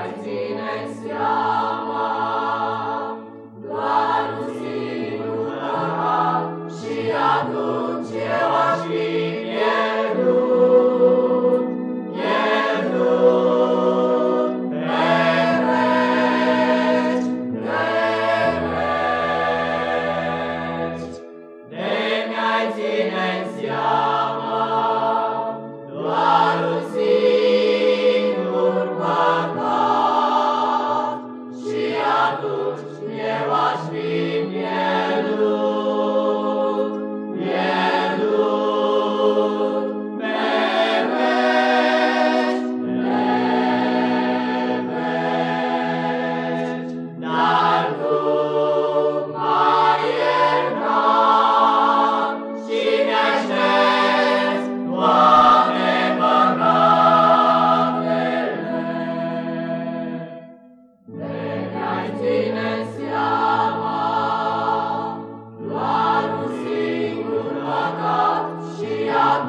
Gnade